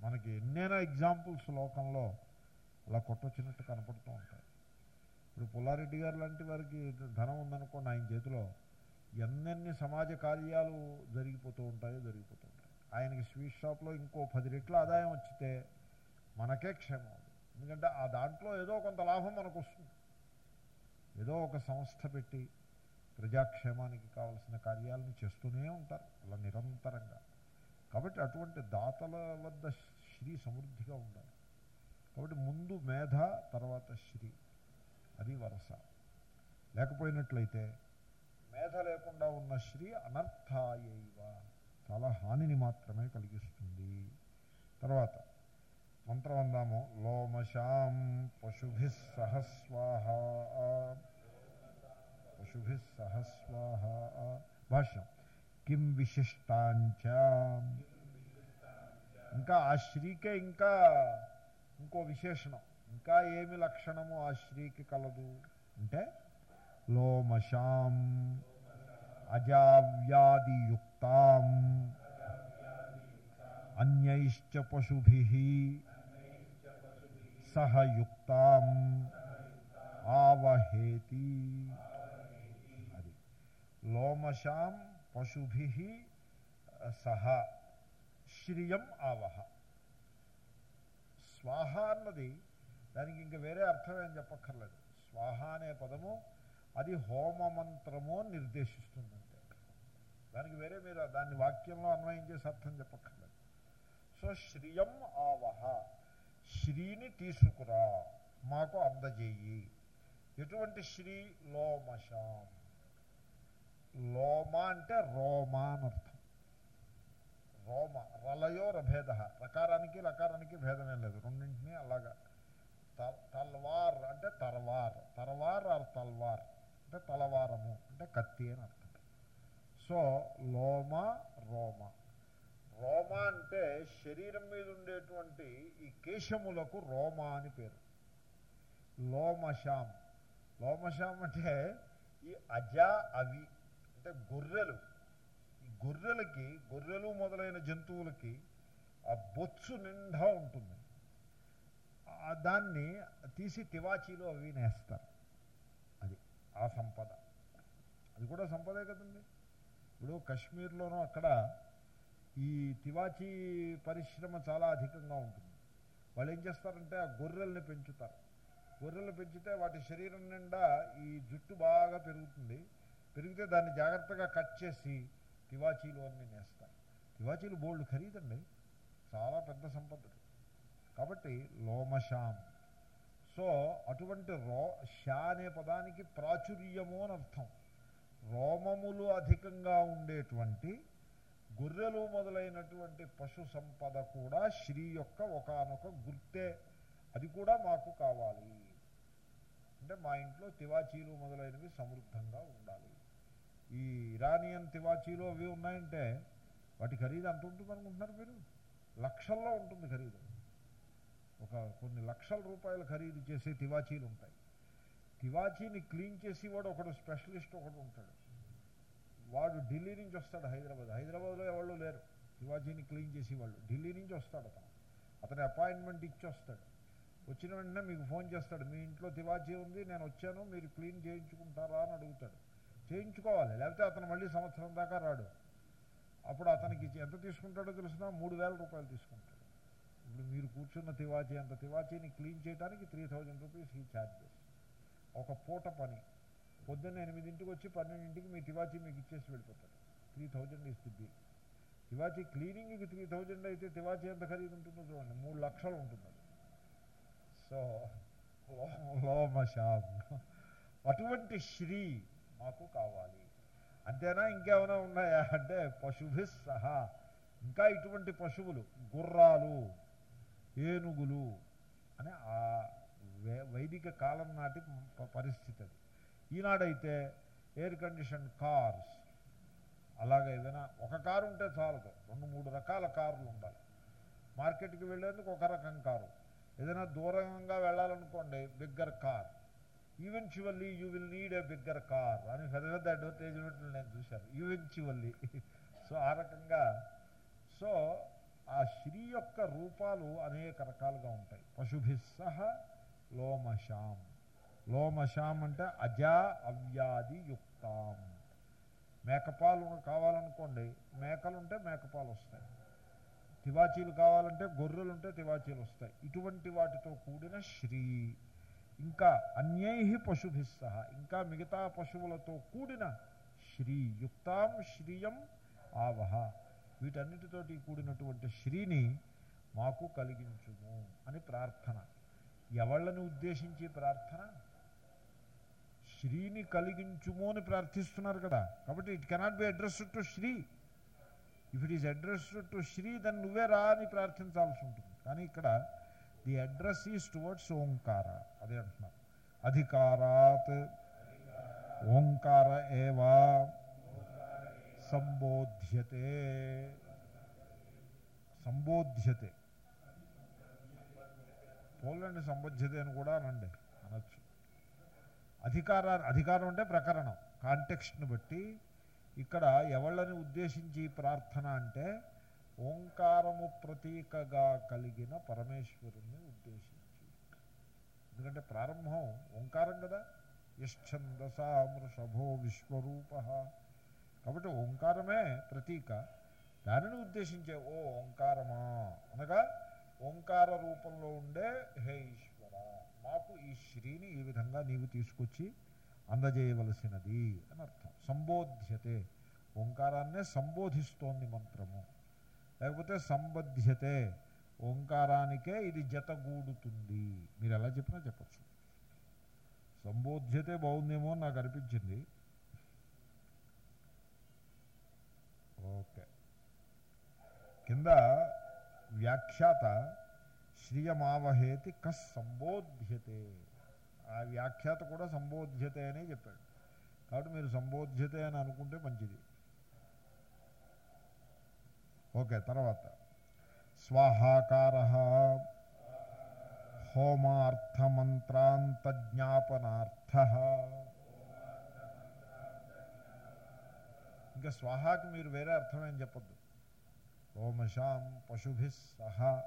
మనకి ఎన్నైనా ఎగ్జాంపుల్స్ లోకంలో అలా కొట్టొచ్చినట్టు కనపడుతూ ఉంటాయి. ఇప్పుడు పుల్లారెడ్డి గారు లాంటి వారికి ధనం ఉందనుకోండి ఆయన చేతిలో ఎన్నెన్ని సమాజ కార్యాలు జరిగిపోతూ ఉంటాయో జరిగిపోతూ ఉంటాయి. ఆయనకి స్వీట్ షాప్లో ఇంకో పది రెట్ల ఆదాయం వచ్చితే మనకే క్షేమం ఎందుకంటే ఆ దాంట్లో ఏదో కొంత లాభం మనకు వస్తుంది. ఏదో ఒక సంస్థ పెట్టి ప్రజాక్షేమానికి కావలసిన కార్యాలను చేస్తూనే ఉంటారు. అలా నిరంతరంగా. కాబట్టి అటువంటి దాతల వద్ద శ్రీ సమృద్ధిగా ఉండాలి. కాబట్టి ముందు మేధ తర్వాత శ్రీ. అది వరస. లేకపోయినట్లయితే మేధ లేకుండా ఉన్న శ్రీ అనర్థాయైవ. చాలా హానిని మాత్రమే కలిగిస్తుంది. తర్వాత మంత్రం అందాము. లోమశాం పశుభి సహస్వాహ. పశుభి సహస్వాహ. భాష్యం. కిం విశిష్టాంచ. ఇంకా ఆ శ్రీకే ఇంకా ఇంకో విశేషణం ఇంకా ఏమి లక్షణము ఆ శ్రీకి కలదు అంటే లోమశాం అజావ్యాధియుక్తాం అన్యైశ్చ పశుభి సహయుక్తాం ఆవహేతి అది లోమశాం పశుభి సహ శ్రియం ఆవహ స్వాహ అన్నది దానికి ఇంక వేరే అర్థం ఏం చెప్పక్కర్లేదు. స్వాహ అనే పదము అది హోమ మంత్రము అని నిర్దేశిస్తుందంటే. దానికి వేరే మీరు దాన్ని వాక్యంలో అన్వయం చేసి అర్థం చెప్పక్కర్లేదు. సో శ్రియం ఆవహ. శ్రీని తీసుకురా. మాకు అందజేయి. ఎటువంటి శ్రీ? లోమశాం. లోమ అంటే రోమ అని అర్థం. రోమ రలయో రభేద. రకారానికి లకారానికి భేదమే లేదు. రెండింటినీ అలాగా. తల్వార్ అంటే తర్వార్. తర్వార్ ఆర్ తల్వార్. అంటే తలవారము. అంటే కత్తి అని అర్థం. సో లోమ రోమ. రోమ అంటే శరీరం మీద ఉండేటువంటి ఈ కేశములకు రోమ అని పేరు. లోమశాం. లోమశాం అంటే ఈ అజ అవి అంటే గొర్రెలు. గొర్రెలకి గొర్రెలు మొదలైన జంతువులకి ఆ బొత్సు నిండా ఉంటుంది. దాన్ని తీసి తివాచీలో అవి నేస్తారు. అది ఆ సంపద. అది కూడా సంపదే కదండి. ఇప్పుడు కశ్మీర్లోనూ అక్కడ ఈ తివాచీ పరిశ్రమ చాలా అధికంగా ఉంటుంది. వాళ్ళు ఏం చేస్తారంటే ఆ గొర్రెల్ని పెంచుతారు. గొర్రెలు పెంచితే వాటి శరీరం నిండా ఈ జుట్టు బాగా పెరుగుతుంది. పెరిగితే దాన్ని జాగ్రత్తగా కట్ చేసి తివాచీలు అన్ని నేస్తారు తివాచీలు బోల్డ్ ఖరీదండి. చాలా పెద్ద సంపద కాబట్టి లోమశాం. సో అటువంటి రో షా అనే పదానికి ప్రాచుర్యము అని అర్థం. రోమములు అధికంగా ఉండేటువంటి గొర్రెలు మొదలైనటువంటి పశు సంపద కూడా శ్రీ యొక్క ఒకనొక గుర్తే. అది కూడా మాకు కావాలి. అంటే మా ఇంట్లో తివాచీలు మొదలైనవి సమృద్ధంగా ఉండాలి. ఈ ఇరానియన్ తివాచీలు అవి ఉన్నాయంటే వాటి ఖరీదు ఎంత ఉంటుంది అనుకుంటున్నారు మీరు? లక్షల్లో ఉంటుంది ఖరీదు. ఒక కొన్ని లక్షల రూపాయలు ఖరీదు చేసే తివాచీలు ఉంటాయి. తివాచీని క్లీన్ చేసి వాడు ఒకడు స్పెషలిస్ట్ ఒకడు ఉంటాడు. వాడు ఢిల్లీ నుంచి వస్తాడు హైదరాబాద్. హైదరాబాద్లో ఎవరు లేరు. తివాచీని క్లీన్ చేసి వాళ్ళు. ఢిల్లీ నుంచి వస్తాడు అతను. అతని అపాయింట్మెంట్ ఇచ్చి వస్తాడు. వచ్చిన వెంటనే మీకు ఫోన్ చేస్తాడు. మీ ఇంట్లో తివాచీ ఉంది నేను వచ్చాను మీరు క్లీన్ చేయించుకుంటారా అని అడుగుతాడు. చేయించుకోవాలి. లేకపోతే అతను మళ్ళీ సంవత్సరం దాకా రాడు. అప్పుడు అతనికి ఎంత తీసుకుంటాడో తెలిసినా మూడు వేల రూపాయలు తీసుకుంటాడు. ఇప్పుడు మీరు కూర్చున్న తివాచీ అంత తివాచీని క్లీన్ చేయడానికి త్రీ థౌజండ్ రూపీస్ ఈ ఛార్జెస్ ఒక పూట పని. పొద్దున్న ఎనిమిదింటికి వచ్చి పన్నెండింటికి మీ తివాచీ మీకు ఇచ్చేసి వెళ్ళిపోతాడు. Three thousand is the bill తివాచీ క్లీనింగ్కి త్రీ థౌజండ్ అయితే తివాచీ ఎంత ఖరీదు ఉంటుందో చూడండి. మూడు లక్షలు ఉంటుంది సో సో లోమశాం అటువంటి శ్రీ మాకు కావాలి. అంతేనా? ఇంకేమైనా ఉన్నాయా? అంటే పశుభి సహా ఇంకా ఇటువంటి పశువులు గుర్రాలు ఏనుగులు అని ఆ వైదిక కాలం నాటి పరిస్థితి అది. ఈనాడైతే ఎయిర్ కండిషన్ కార్స్ అలాగే ఏదైనా ఒక కారు ఉంటే చాలదు రెండు మూడు రకాల కార్లు ఉండాలి. మార్కెట్కి వెళ్ళేందుకు ఒక రకం కారు. ఏదైనా దూరంగా వెళ్ళాలనుకోండి bigger car eventually you will need a bigger car అని పెద్ద పెద్ద అడ్వర్టైజ్మెంట్లు నేను చూశాను. ఈవెన్చువల్లీ (laughs) సో ఆ రకంగా. సో ఆ శ్రీ యొక్క రూపాలు అనేక రకాలుగా ఉంటాయి. పశుభిస్సహ లోమశాం. లోమశాం అంటే అజా అవ్యాధి యుక్తాం. మేకపాలు కావాలనుకోండి మేకలుంటే మేకపాలు వస్తాయి తివాచీలు కావాలంటే గొర్రెలు ఉంటే తివాచీలు వస్తాయి ఇటువంటి వాటితో కూడిన శ్రీ. ఇంకా అన్యై పశుభి ఇంకా మిగతా పశువులతో కూడిన శ్రీయుక్తాం శ్రీయం శ్రియం ఆవహ. వీటన్నిటితోటి కూడినటువంటి శ్రీని మాకు కలిగించుము అని ప్రార్థన. ఎవళ్ళని ఉద్దేశించి ప్రార్థన? శ్రీని కలిగించుము అని ప్రార్థిస్తున్నారు కదా. కాబట్టి it cannot be address to Shri. If it is address to Shri దాన్ని నువ్వే రా అని ప్రార్థించాల్సి ఉంటుంది. కానీ ఇక్కడ the address is towards Omkara అదే అంటున్నారు. అధికారాత్ ఓంకార ఏవా సంబోధ్యతే. సంబోధ్యతే. పోలండి సంబోధ్యతే అని కూడా అనండి. అనొచ్చు. అధికార అధికారం అంటే ప్రకరణం. కాంటెక్స్ట్ని బట్టి ఇక్కడ ఎవళ్ళని ఉద్దేశించి ప్రార్థన అంటే ఓంకారము ప్రతీకగా కలిగిన పరమేశ్వరుణ్ణి ఉద్దేశించి. ఎందుకంటే ప్రారంభం ఓంకారం కదా. యశ్చందసామృషభో విశ్వరూప. కాబట్టి ఓంకారమే ప్రతీక. దానిని ఉద్దేశించే ఓ ఓంకారమా? అనగా ఓంకార రూపంలో ఉండే హే ఈశ్వర మాకు ఈ శ్రీని ఈ విధంగా నీవు తీసుకొచ్చి అందజేయవలసినది అని అర్థం. సంబోధ్యతే. ఓంకారాన్నే సంబోధిస్తోంది మంత్రము. లేకపోతే సంబధ్యతే ఓంకారానికే ఇది జతగూడుతుంది. మీరు ఎలా చెప్పినా చెప్పచ్చు. సంబోధ్యతే బాగుందేమో నాకు అనిపించింది. ఓకే. కింద వ్యాఖ్యాత శ్రియమావహేతి కస్ సంబోధ్యతే. ఆ వ్యాఖ్యాత కూడా సంబోధ్యతే అనే చెప్పాడు. కాబట్టి మీరు సంబోధ్యతే అని అనుకుంటే మంచిది. ఓకే తర్వాత. స్వాహాకార హోమార్థమంత్రాంతజ్ఞాపనార్థ. ఇంకా స్వాహాకి మీరు వేరే అర్థమేం చెప్పద్దు. ఓమశాం పశుభి సహా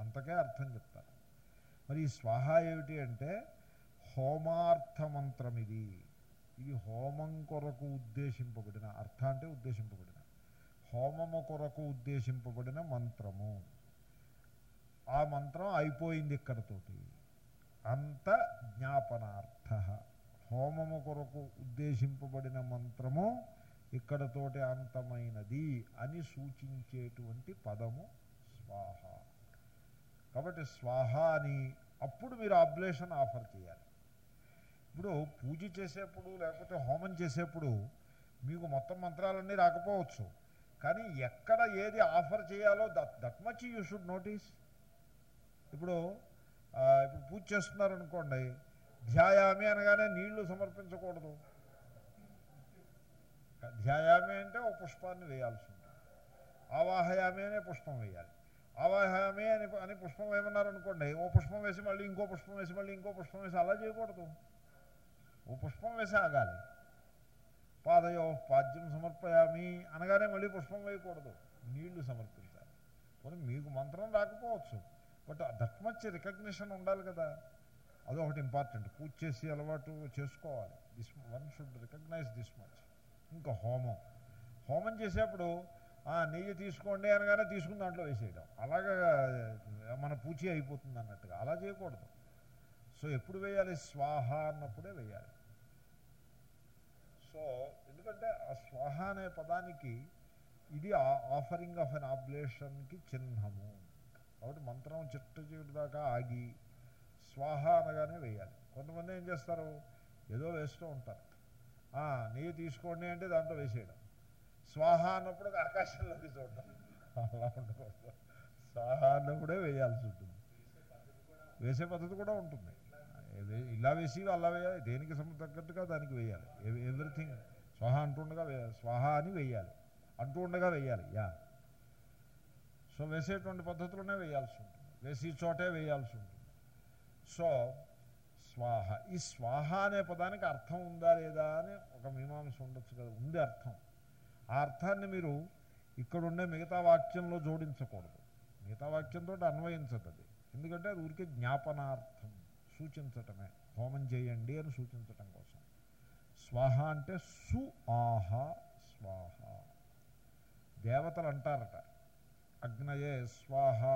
అంతకే అర్థం చెప్తారు. మరి ఈ స్వాహ ఏమిటి అంటే హోమార్థ మంత్రం ఇది ఇది హోమం కొరకు ఉద్దేశింపబడిన అర్థ అంటే ఉద్దేశింపబడిన హోమము కొరకు ఉద్దేశింపబడిన మంత్రము. ఆ మంత్రం అయిపోయింది ఇక్కడతోటి. అంత జ్ఞాపనార్థ. హోమము కొరకు ఉద్దేశింపబడిన మంత్రము ఇక్కడతోటి అంతమైనది అని సూచించేటువంటి పదము స్వాహ. కాబట్టి స్వాహ అని అప్పుడు మీరు ఆబ్లేషన్ ఆఫర్ చేయాలి. ఇప్పుడు పూజ చేసేప్పుడు లేకపోతే హోమం చేసేప్పుడు మీకు మొత్తం మంత్రాలన్నీ రాకపోవచ్చు. కానీ ఎక్కడ ఏది ఆఫర్ చేయాలో that that much you should notice. ఇప్పుడు ఇప్పుడు పూజ చేస్తున్నారనుకోండి ధ్యాయామి అనగానే నీళ్ళు సమర్పించకూడదు. ధ్యాయామి అంటే ఓ పుష్పాన్ని వేయాల్సి ఉంటుంది. ఆవాహయామి అనే పుష్పం వేయాలి. ఆవాహయామి అని అని పుష్పం వేయమన్నారనుకోండి ఓ పుష్పం వేసి మళ్ళీ ఇంకో పుష్పం వేసి మళ్ళీ ఇంకో పుష్పం వేసి అలా చేయకూడదు. ఓ పుష్పం వేసి ఆగాలి. పాదయో పాద్యం సమర్పయామి అనగానే మళ్ళీ పుష్పం వేయకూడదు. నీళ్ళు సమర్పించాలి. కొన్ని మీకు మంత్రం రాకపోవచ్చు బట్ దట్ మచ్ రికగ్నిషన్ ఉండాలి కదా. అదొకటి ఇంపార్టెంట్. పూజ చేసి అలవాటు చేసుకోవాలి. This one should recognise this much. ఇంకా హోమం. హోమం చేసేప్పుడు "ఆ, నెయ్యి తీసుకోండి అనగానే తీసుకుని దాంట్లో వేసేయడం. అలాగా మన పూచి అయిపోతుంది అన్నట్టుగా. అలా చేయకూడదు. సో ఎప్పుడు వేయాలి? స్వాహ అన్నప్పుడే వేయాలి. సో ఎందుకంటే ఆ స్వాహ అనే పదానికి ఇది ఆఫరింగ్ ఆఫ్ అన్ ఆబ్లేషన్కి చిహ్నము. కాబట్టి మంత్రం చిట్ట చిట్టు దాకా ఆగి స్వాహ అనగానే వేయాలి. కొంతమంది ఏం చేస్తారు? ఏదో వేస్తూ ఉంటారు. నెయ్యి తీసుకోండి అంటే దాంట్లో వేసేయడం. స్వాహ అన్నప్పుడు ఆకాశంలోకి చూడడం. అలా ఉండకూడదు. స్వాహ అన్నప్పుడే వేయాల్సి ఉంటుంది. వేసే పద్ధతి కూడా ఉంటుంది. ఇది ఇలా వేసి అలా వేయాలి. దేనికి సమ తగ్గట్టుగా దానికి వేయాలి. ఎవ్రీథింగ్ స్వాహ అంటుండగా వేయాలి స్వాహ అని వేయాలి. అంటూ ఉండగా వేయాలి యా. సో వేసేటువంటి పద్ధతిలోనే వేయాల్సి ఉంటుంది. వేసి చోటే వేయాల్సి ఉంటుంది. సో స్వాహ. ఈ స్వాహ అనే పదానికి అర్థం ఉందా లేదా అని ఒక మీమాంస ఉండొచ్చు కదా. ఉంది అర్థం. ఆ అర్థాన్ని మీరు ఇక్కడుండే మిగతా వాక్యంలో జోడించకూడదు. మిగతా వాక్యంతో అన్వయించదు అది ఎందుకంటే అది ఊరికే జ్ఞాపనార్థం. సూచించటమే. హోమం చేయండి అని సూచించటం కోసం. స్వాహ అంటే సు ఆహ స్వాహ. దేవతలు అంటారట. అగ్నయే స్వాహ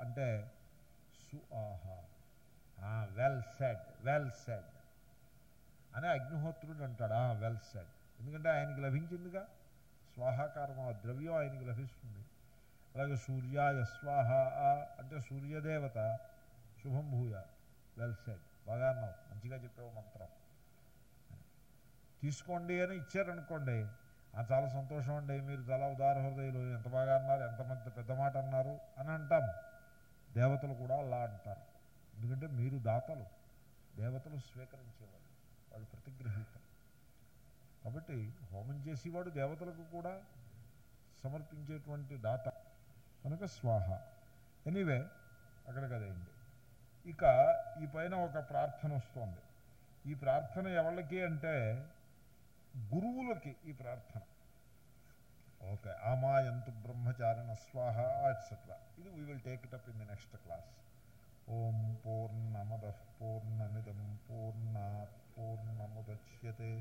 అంటే సు ఆహ. వెల్ సెడ్ వెల్ సెడ్ అని అగ్నిహోత్రుడు అంటాడు. వెల్ సెడ్ ఎందుకంటే ఆయనకి లభించిందిగా? స్వాహాకారం ఆ ద్రవ్యం ఆయనకి లభిస్తుంది. అలాగే సూర్యాయ స్వాహ అంటే సూర్యదేవత శుభం భూయ. వెల్ సెడ్ బాగా అన్నావు. మంచిగా చెప్పావు మంత్రం. తీసుకోండి అని ఇచ్చారనుకోండి అది చాలా సంతోషం అండి. మీరు చాలా ఉదార హృదయులు. ఎంత బాగా అన్నారు ఎంత మంచి పెద్ద మాట అన్నారు అని అంటాం. దేవతలు కూడా అలా అంటారు. ఎందుకంటే మీరు దాతలు. దేవతలు స్వీకరించేవాళ్ళు వాళ్ళు ప్రతిగ్రహీతలు. కాబట్టి హోమం చేసేవాడు దేవతలకు కూడా సమర్పించేటువంటి దాత. కనుక స్వాహ. ఎనీవే అక్కడికి అదైంది ఇక ఈ పైన ఒక ప్రార్థన వస్తోంది. ఈ ప్రార్థన ఎవరికి అంటే గురువులకి ఈ ప్రార్థన. ఓకే ఆమాయంతు బ్రహ్మచారిణ స్వాహ ఎట్సెట్రా ఇది we will take it up in the next class ఓం పూర్ణమద పూర్ణమిదం పూర్ణాత్ పూర్ణముద్యతే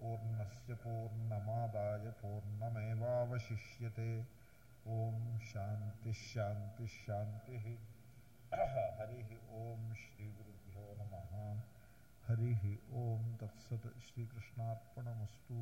పూర్ణస్య పూర్ణమాదాయ పూర్ణమేవాశిష్యతే ఓం శాంతి శాంతి శాంతి. హరి ఓం శ్రీ గురుభ్యో నమ హరి ఓం తత్సత్ శ్రీకృష్ణార్పణమస్తూ